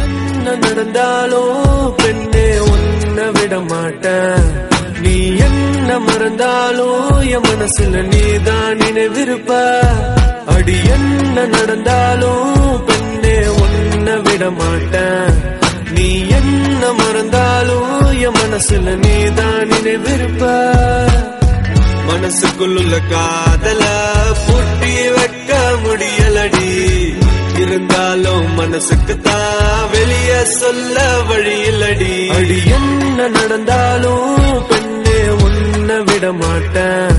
என்ன நடந்தாலும் பெண்ணே உன்னை விட மாட்டேன். நீ என்ன மறந்தாலும் என் மனசுல நீதான் நினைவிருப்ப. அடி என்ன நடந்தாலும் பெண்ணே விட மாட்டேன் நீ என்ன மறந்தாலும் என் மனசுல நீ தான் நினைவிருப்ப. மனசுக்குள்ள காதல பூட்டி வைக்க முடியலடி. இருந்தாலும் மனசுக்கு தான் வெளிய சொல்ல வழி அடி என்ன நடந்தாலும் பெண்ணே உன்னை விட மாட்டேன்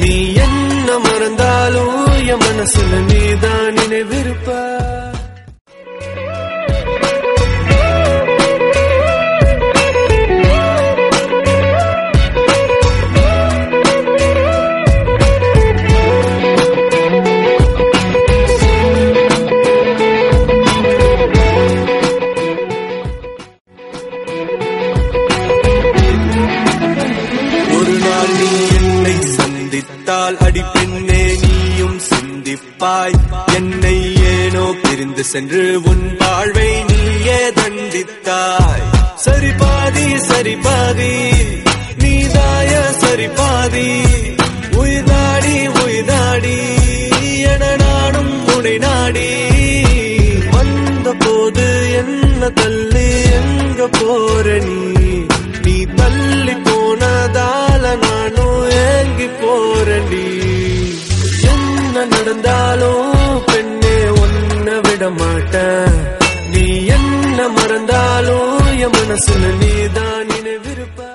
நீ என்ன மறந்தாலும் என் மனசுல நீதான் நினைவிருப்ப. சிந்தித்தால் அடி நீயும் சிந்திப்பாய். என்னை ஏனோ பிரிந்து சென்று உன் வாழ்வை நீயே தண்டித்தாய். சரி பாதி சரி பாதி நீதாய சரி பாதி. உயிர்நாடி உயிர்நாடி என நானும் உனை நாடி. வந்த போது என்ன தள்ளி எங்க போற நீ ஏங்கி போறேன்டி என்ன நடந்தாலும் பெண்ணே ஒன்ன விட மாட்டேன். நீ என்ன மறந்தாலும் என் மனசுல நீதான் நினைவிருப்ப